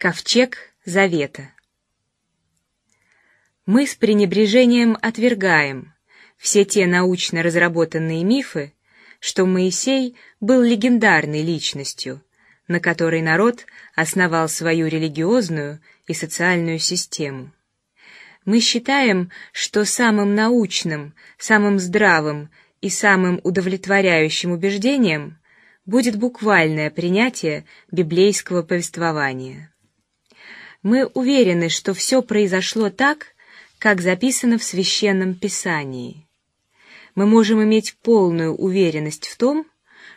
Ковчег Завета. Мы с пренебрежением отвергаем все те научно разработанные мифы, что Моисей был легендарной личностью, на которой народ основал свою религиозную и социальную систему. Мы считаем, что самым научным, самым здравым и самым удовлетворяющим убеждением будет буквальное принятие библейского повествования. Мы уверены, что все произошло так, как записано в священном писании. Мы можем иметь полную уверенность в том,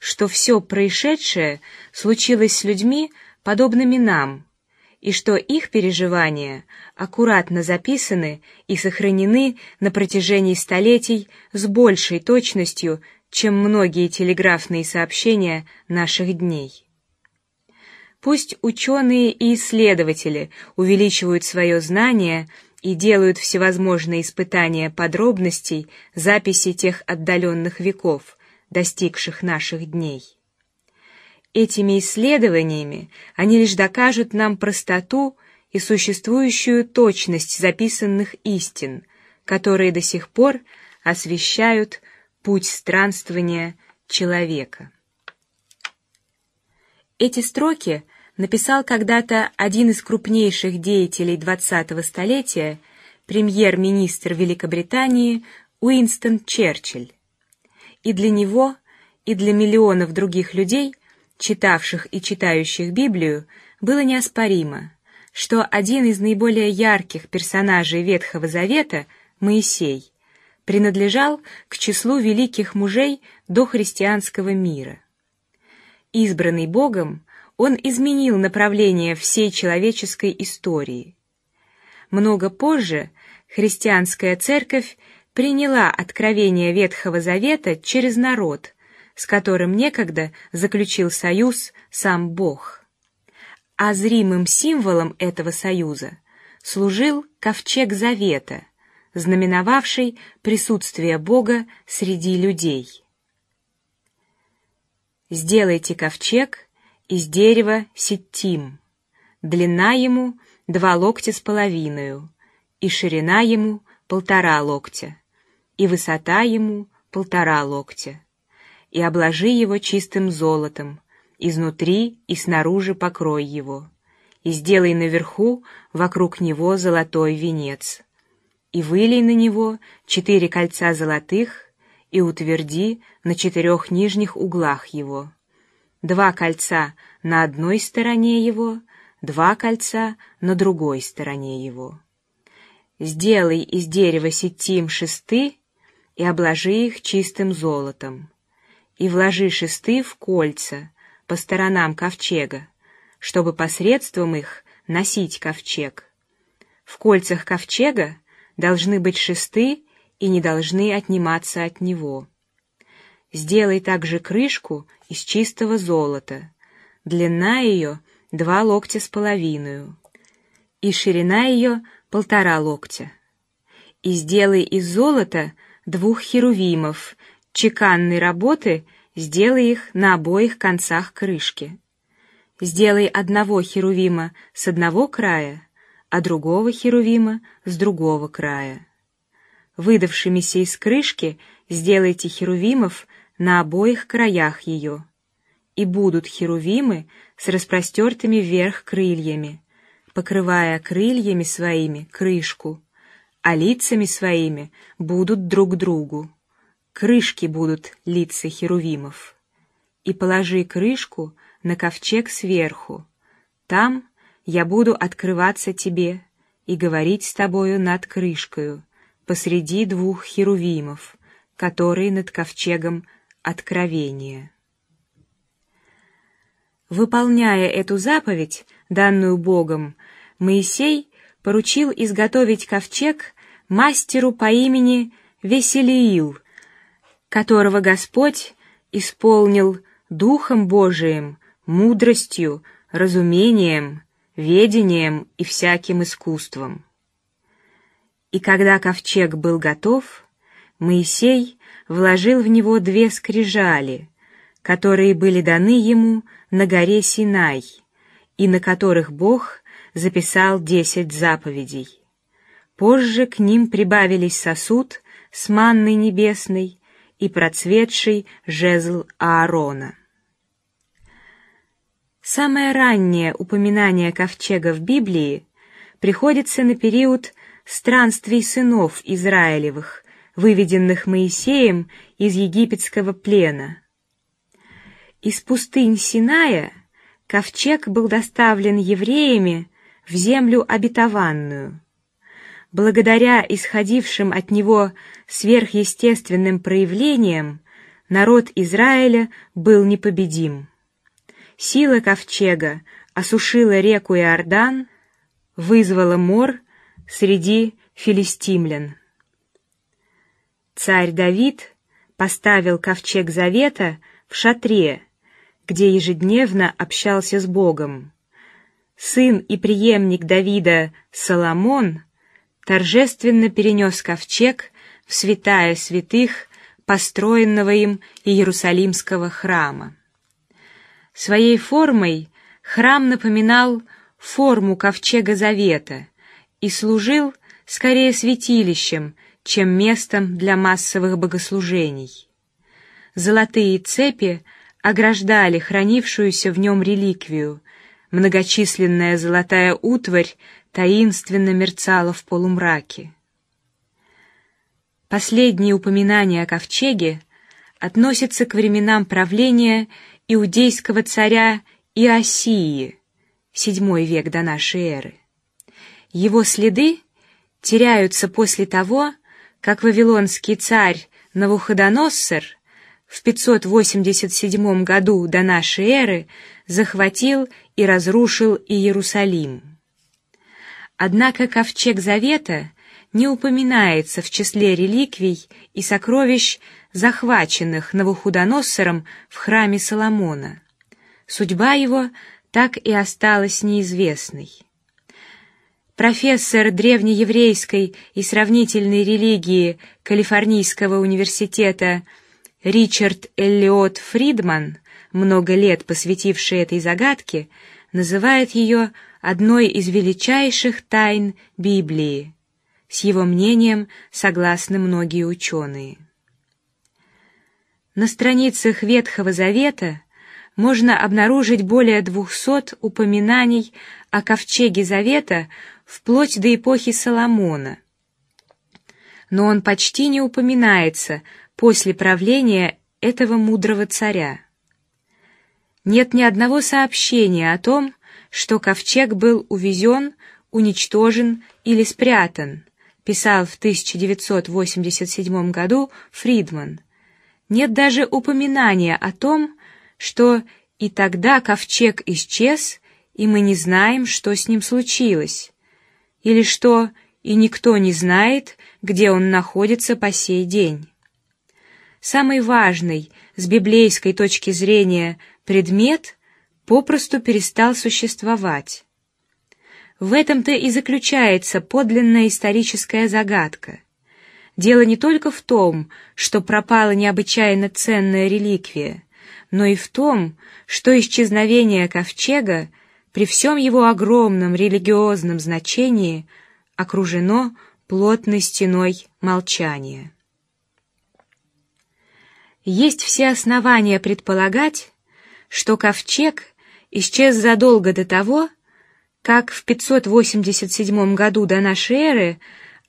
что все происшедшее случилось с людьми, подобными нам, и что их переживания аккуратно записаны и сохранены на протяжении столетий с большей точностью, чем многие телеграфные сообщения наших дней. Пусть ученые и исследователи увеличивают свое знание и делают всевозможные испытания подробностей записи тех отдаленных веков, достигших наших дней. Этими исследованиями они лишь докажут нам простоту и существующую точность записанных истин, которые до сих пор освещают путь странствования человека. Эти строки написал когда-то один из крупнейших деятелей двадцатого столетия, премьер-министр Великобритании Уинстон Черчилль. И для него, и для миллионов других людей, читавших и читающих Библию, было неоспоримо, что один из наиболее ярких персонажей Ветхого Завета, Моисей, принадлежал к числу великих мужей дохристианского мира. Избранный Богом, он изменил направление всей человеческой истории. Много позже христианская церковь приняла откровение Ветхого Завета через народ, с которым некогда заключил союз сам Бог. А зримым символом этого союза служил ковчег Завета, знаменовавший присутствие Бога среди людей. Сделайте ковчег из дерева ситтим. Длина ему два локтя с половиной, и ширина ему полтора локтя, и высота ему полтора локтя. И обложи его чистым золотом, изнутри и снаружи покрой его, и сделай наверху вокруг него золотой венец, и вылей на него четыре кольца золотых и утверди на четырех нижних углах его два кольца на одной стороне его, два кольца на другой стороне его. Сделай из дерева сетим шесты и обложи их чистым золотом, и вложи шесты в кольца по сторонам ковчега, чтобы посредством их носить ковчег. В кольцах ковчега должны быть шесты и не должны отниматься от него. Сделай также крышку из чистого золота. Длина ее два локтя с половиной, и ширина ее полтора локтя. И сделай из золота двух херувимов чеканной работы, сделай их на обоих концах крышки. Сделай одного херувима с одного края, а другого херувима с другого края. Выдавшимися из крышки сделайте херувимов на обоих краях ее, и будут херувимы с распростертыми вверх крыльями, покрывая крыльями своими крышку, а лицами своими будут друг другу. Крышки будут лица херувимов. И положи крышку на ковчег сверху. Там я буду открываться тебе и говорить с тобою над крышкою посреди двух херувимов, которые над ковчегом откровение. Выполняя эту заповедь, данную Богом, Моисей поручил изготовить ковчег мастеру по имени Веселиил, которого Господь исполнил духом Божиим, мудростью, разумением, ведением и всяким искусством. И когда ковчег был готов, Моисей вложил в него две скрижали, которые были даны ему на горе Синай, и на которых Бог записал десять заповедей. Позже к ним прибавились сосуд с манной небесной и процветший жезл Аарона. Самое раннее упоминание ковчега в Библии приходится на период странствий сынов Израилевых, выведенных Моисеем из египетского плена. Из пустынь Синая ковчег был доставлен евреями в землю обетованную. Благодаря исходившим от него сверхъестественным проявлениям народ Израиля был непобедим. Сила ковчега осушила реку Иордан, вызвала мор среди филистимлян. Царь Давид поставил ковчег завета в шатре, где ежедневно общался с Богом. Сын и преемник Давида Соломон торжественно перенес ковчег в святая святых построенного им Иерусалимского храма. Своей формой храм напоминал форму ковчега завета и служил скорее святилищем, чем местом для массовых богослужений. Золотые цепи ограждали хранившуюся в нем реликвию. Многочисленная золотая утварь таинственно мерцала в полумраке. Последние упоминания о ковчеге относятся к временам правления иудейского царя Иосии, VII век до нашей эры. Его следы теряются после того, как вавилонский царь Навуходоносор в 587 году до нашей эры захватил и разрушил Иерусалим. Однако ковчег завета не упоминается в числе реликвий и сокровищ, захваченных Навуходоносором в храме Соломона. Судьба его так и осталась неизвестной. Профессор древнееврейской и сравнительной религии Калифорнийского университета Ричард Эллиот Фридман, много лет посвятивший этой загадке, называет ее одной из величайших тайн Библии. С его мнением согласны многие ученые. На страницах Ветхого Завета можно обнаружить более двухсот упоминаний о ковчеге Завета вплоть до эпохи Соломона. Но он почти не упоминается после правления этого мудрого царя. Нет ни одного сообщения о том, что ковчег был увезен, уничтожен или спрятан, писал в 1987 году Фридман. Нет даже упоминания о том, что и тогда ковчег исчез, и мы не знаем, что с ним случилось, или что и никто не знает, где он находится по сей день. Самый важный с библейской точки зрения предмет попросту перестал существовать. В этом-то и заключается подлинная историческая загадка. Дело не только в том, что пропала необычайно ценная реликвия, но и в том, что исчезновение ковчега при всем его огромном религиозном значении окружено плотной стеной молчания. Есть все основания предполагать, что ковчег исчез задолго до того, как в 587 году до нашей эры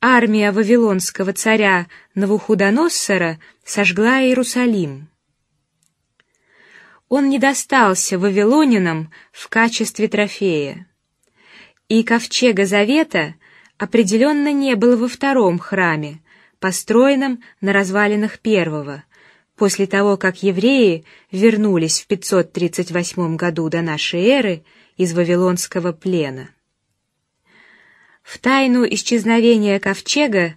армия вавилонского царя Навуходоносора сожгла Иерусалим он не достался вавилонянам в качестве трофея. И ковчега завета определенно не было во втором храме, построенном на развалинах первого, после того, как евреи вернулись в 538 году до нашей эры из вавилонского плена. В тайну исчезновения ковчега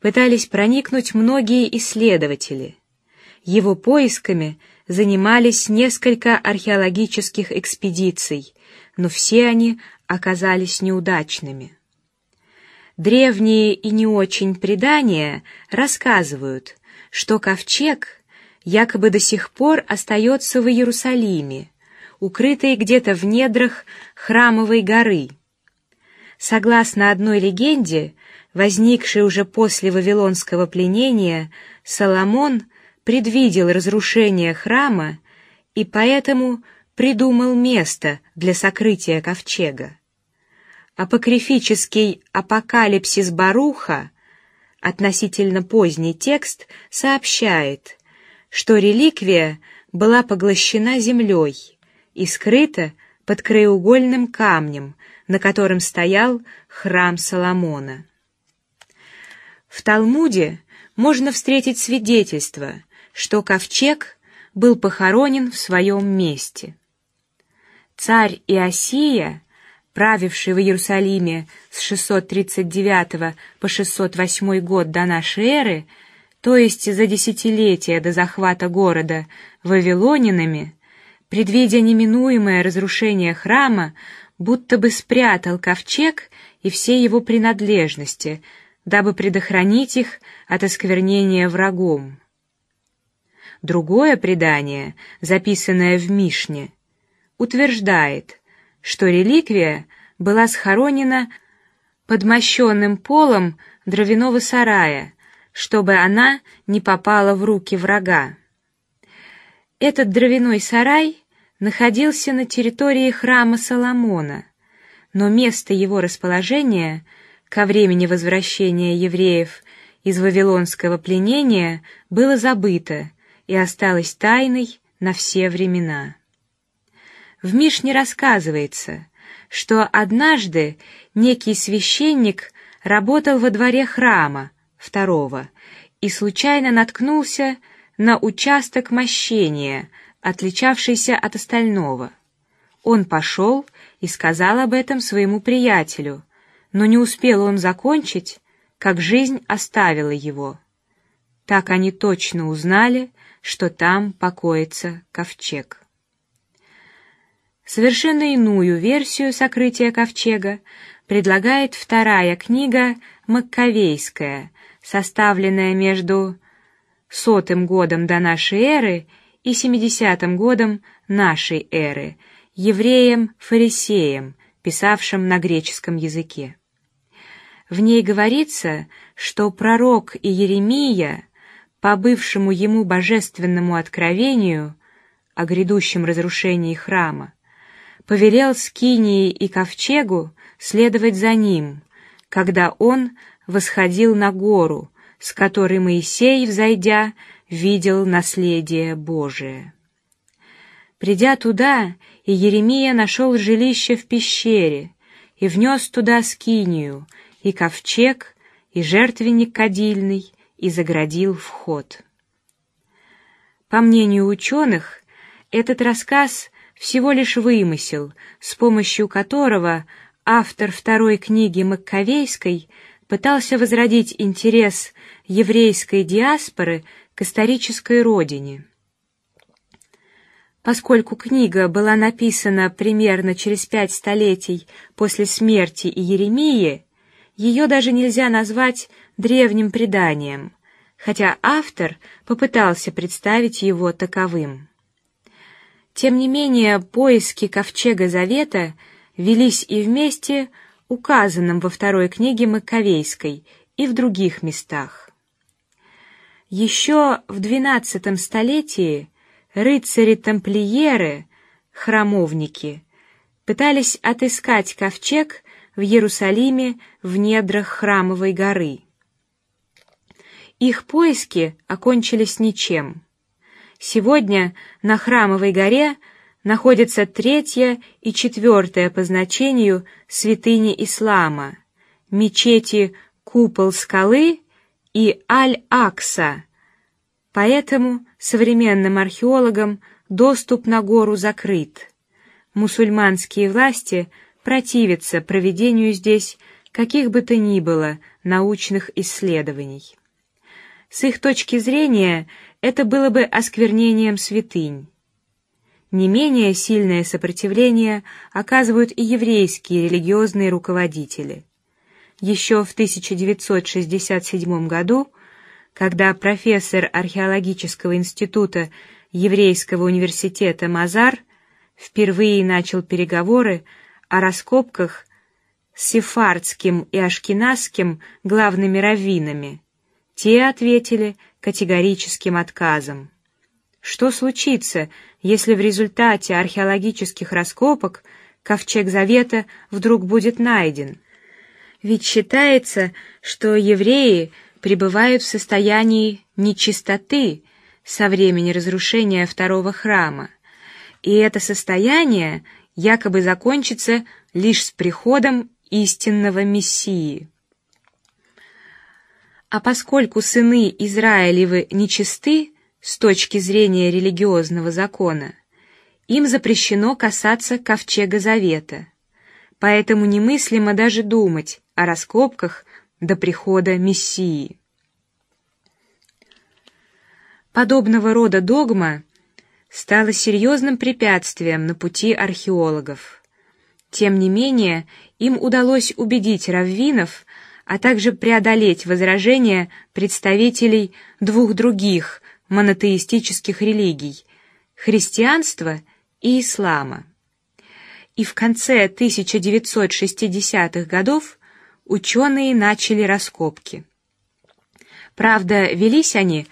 пытались проникнуть многие исследователи. Его поисками занимались несколько археологических экспедиций, но все они оказались неудачными. Древние и не очень предания рассказывают, что ковчег якобы до сих пор остается в Иерусалиме, укрытый где-то в недрах храмовой горы. Согласно одной легенде, возникшей уже после вавилонского пленения, Соломон предвидел разрушение храма и поэтому придумал место для сокрытия ковчега. Апокрифический апокалипсис Баруха, относительно поздний текст, сообщает, что реликвия была поглощена землей и скрыта под краеугольным камнем, на котором стоял храм Соломона. В Талмуде можно встретить свидетельство, что ковчег был похоронен в своем месте. Царь Иосия, правивший в Иерусалиме с 639 по 608 год до нашей эры, то есть за десятилетия до захвата города вавилонянами, предвидя неминуемое разрушение храма, будто бы спрятал ковчег и все его принадлежности, дабы предохранить их от осквернения врагом. Другое предание, записанное в Мишне, утверждает, что реликвия была схоронена под мощенным полом дровяного сарая, чтобы она не попала в руки врага. Этот дровяной сарай находился на территории храма Соломона, но место его расположения ко времени возвращения евреев из вавилонского пленения было забыто и осталось тайной на все времена. В Мишне рассказывается, что однажды некий священник работал во дворе храма второго и случайно наткнулся на участок мощения, отличавшийся от остального. Он пошел и сказал об этом своему приятелю, но не успел он закончить, как жизнь оставила его. Так они точно узнали, что там покоится ковчег. Совершенно иную версию сокрытия ковчега предлагает вторая книга Маккавейская, составленная между сотым годом до нашей эры и семидесятым годом нашей эры евреем-фарисеем, писавшим на греческом языке. В ней говорится, что пророк Иеремия по бывшему ему божественному откровению о грядущем разрушении храма, повелел Скинии и Ковчегу следовать за ним, когда он восходил на гору, с которой Моисей, взойдя, видел наследие Божие. Придя туда, и Еремия нашел жилище в пещере и внес туда скинию и ковчег и жертвенник кадильный и заградил вход. По мнению ученых, этот рассказ всего лишь вымысел, с помощью которого автор второй книги Маккавейской пытался возродить интерес еврейской диаспоры к исторической родине. Поскольку книга была написана примерно через пять столетий после смерти Иеремии, ее даже нельзя назвать древним преданием, хотя автор попытался представить его таковым. Тем не менее, поиски ковчега Завета велись и вместе указанном во второй книге Маковейской и в других местах. Еще в двенадцатом столетии рыцари-тамплиеры, храмовники, пытались отыскать ковчег в Иерусалиме в недрах храмовой горы. Их поиски окончились ничем. Сегодня на храмовой горе находятся третья и четвертая по значению святыни ислама, мечети Купол скалы и Аль-Акса. Поэтому современным археологам доступ на гору закрыт. Мусульманские власти противятся проведению здесь каких бы то ни было научных исследований. С их точки зрения это было бы осквернением святынь. Не менее сильное сопротивление оказывают и еврейские религиозные руководители. Еще в 1967 году, когда профессор археологического института еврейского университета Мазар впервые начал переговоры о раскопках с сефардским и ашкеназским главными раввинами. Те ответили категорическим отказом. Что случится, если в результате археологических раскопок ковчег Завета вдруг будет найден? Ведь считается, что евреи пребывают в состоянии нечистоты со времени разрушения второго храма, и это состояние якобы закончится лишь с приходом истинного Мессии. А поскольку сыны Израилевы нечисты с точки зрения религиозного закона, им запрещено касаться ковчега завета, поэтому немыслимо даже думать о раскопках до прихода Мессии. Подобного рода догма стала серьезным препятствием на пути археологов. Тем не менее, им удалось убедить раввинов, а также преодолеть возражения представителей двух других монотеистических религий — христианства и ислама. И в конце 1960-х годов ученые начали раскопки. Правда, велись они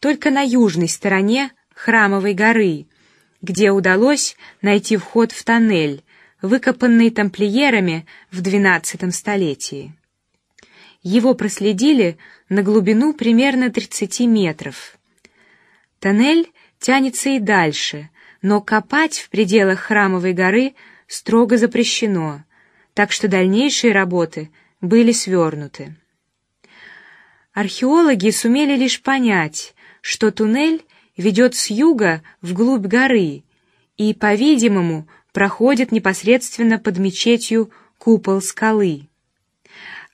только на южной стороне Храмовой горы, где удалось найти вход в тоннель, выкопанный тамплиерами в XII столетии. Его проследили на глубину примерно 30 метров. Тоннель тянется и дальше, но копать в пределах Храмовой горы строго запрещено, так что дальнейшие работы были свернуты. Археологи сумели лишь понять, что туннель ведет с юга вглубь горы и, по-видимому, проходит непосредственно под мечетью купол скалы.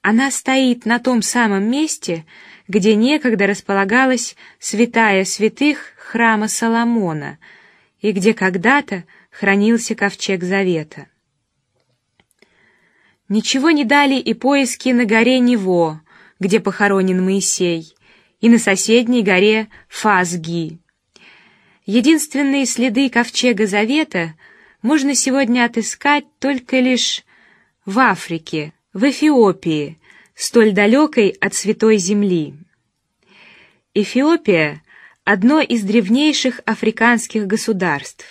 Она стоит на том самом месте, где некогда располагалась святая святых храма Соломона и где когда-то хранился ковчег Завета. Ничего не дали и поиски на горе Нево, где похоронен Моисей, и на соседней горе Фазги. Единственные следы ковчега Завета можно сегодня отыскать только лишь в Африке, в Эфиопии, столь далекой от Святой Земли. Эфиопия – одно из древнейших африканских государств.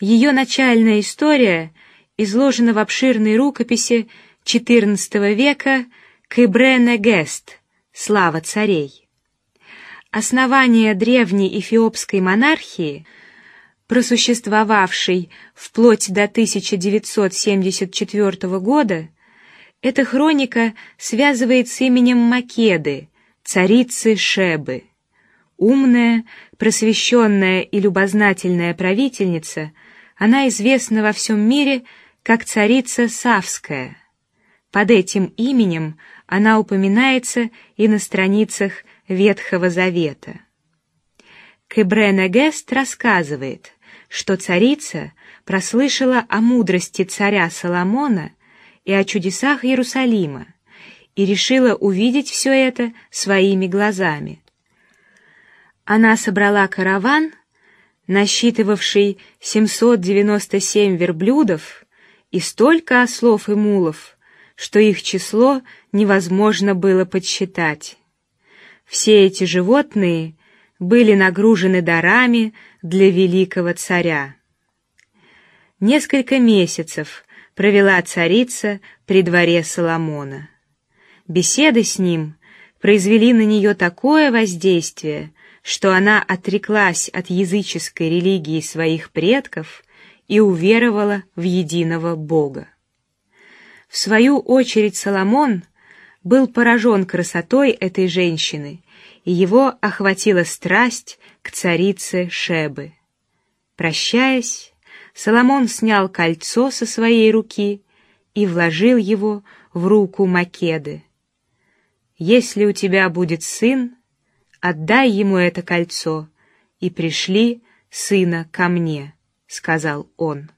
Ее начальная история изложена в обширной рукописи XIV века Кыбрене Гест «Слава царей». Основание древней эфиопской монархии, просуществовавшей вплоть до 1974 года, эта хроника связывает с именем Македы, царицы Шебы. Умная, просвещенная и любознательная правительница, она известна во всем мире как царица Савская. Под этим именем она упоминается и на страницах Ветхого Завета. Кебрена Гест рассказывает, что царица прослышала о мудрости царя Соломона и о чудесах Иерусалима и решила увидеть все это своими глазами. Она собрала караван, насчитывавший 797 верблюдов и столько ослов и мулов, что их число невозможно было подсчитать. Все эти животные были нагружены дарами для великого царя. Несколько месяцев провела царица при дворе Соломона. Беседы с ним произвели на нее такое воздействие, что она отреклась от языческой религии своих предков и уверовала в единого Бога. В свою очередь Соломон был поражен красотой этой женщины, и его охватила страсть к царице Шебы. Прощаясь, Соломон снял кольцо со своей руки и вложил его в руку Македы. Если у тебя будет сын, отдай ему это кольцо и пришли сына ко мне, сказал он.